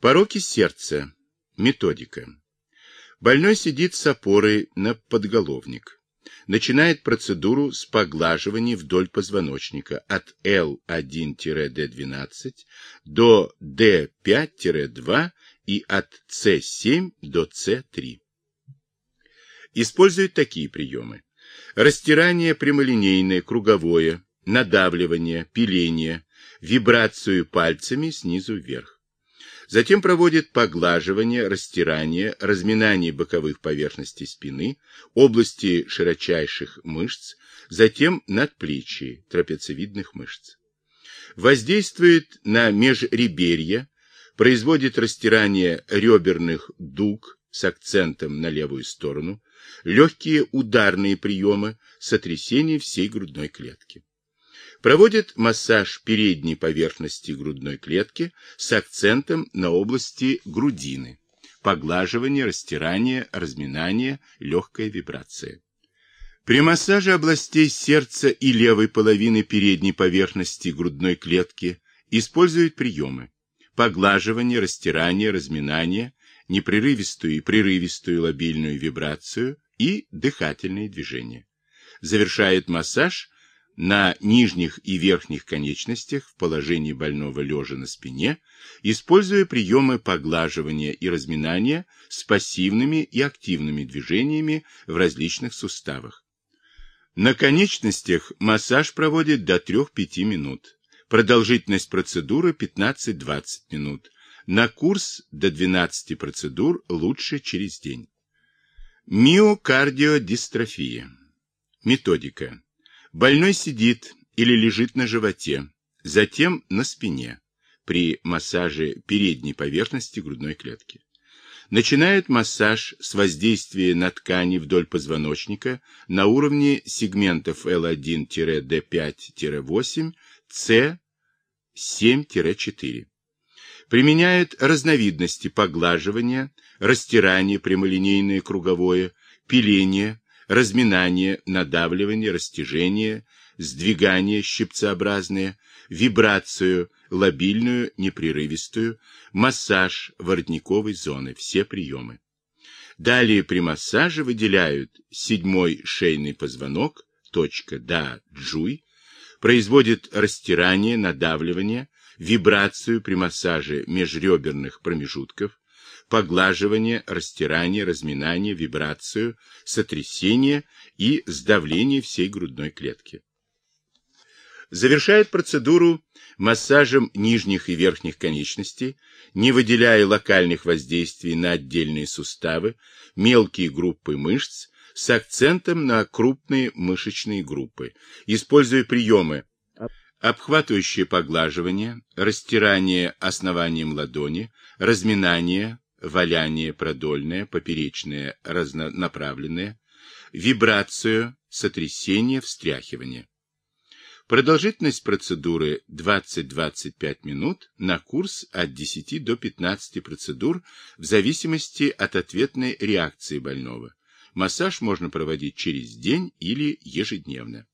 Пороки сердца. Методика. Больной сидит с опорой на подголовник. Начинает процедуру с поглаживания вдоль позвоночника от L1-D12 до D5-2 и от C7 до C3. Использует такие приемы. Растирание прямолинейное, круговое, надавливание, пиление, вибрацию пальцами снизу вверх. Затем проводит поглаживание, растирание, разминание боковых поверхностей спины, области широчайших мышц, затем надплечья, трапециевидных мышц. Воздействует на межреберья, производит растирание реберных дуг с акцентом на левую сторону, легкие ударные приемы, сотрясение всей грудной клетки. Проводит массаж передней поверхности грудной клетки с акцентом на области грудины. Поглаживание, растирание, разминание, легкая вибрация. При массаже областей сердца и левой половины передней поверхности грудной клетки используют приемы. Поглаживание, растирание, разминание, непрерывистую и прерывистую лобильную вибрацию и дыхательные движения. Завершает массаж на нижних и верхних конечностях в положении больного лежа на спине, используя приемы поглаживания и разминания с пассивными и активными движениями в различных суставах. На конечностях массаж проводит до 3-5 минут. Продолжительность процедуры 15-20 минут. На курс до 12 процедур лучше через день. Миокардиодистрофия. Методика. Больной сидит или лежит на животе, затем на спине при массаже передней поверхности грудной клетки. Начинают массаж с воздействия на ткани вдоль позвоночника на уровне сегментов L1-D5-8, C7-4. Применяют разновидности поглаживания, растирание прямолинейное круговое, пиление, разминание, надавливание, растяжение, сдвигание щипцеобразное, вибрацию, лобильную, непрерывистую, массаж воротниковой зоны, все приемы. Далее при массаже выделяют седьмой шейный позвонок, точка да, джуй, производит растирание, надавливание, вибрацию при массаже межреберных промежутков, поглаживание, растирание, разминание, вибрацию, сотрясение и сдавление всей грудной клетки. Завершает процедуру массажем нижних и верхних конечностей, не выделяя локальных воздействий на отдельные суставы, мелкие группы мышц, с акцентом на крупные мышечные группы, используя приемы обхватывающее поглаживание, растирание основанием ладони, разминание, валяние продольное, поперечное разнонаправленное, вибрацию, сотрясение, встряхивание. Продолжительность процедуры 20-25 минут на курс от 10 до 15 процедур в зависимости от ответной реакции больного. Массаж можно проводить через день или ежедневно.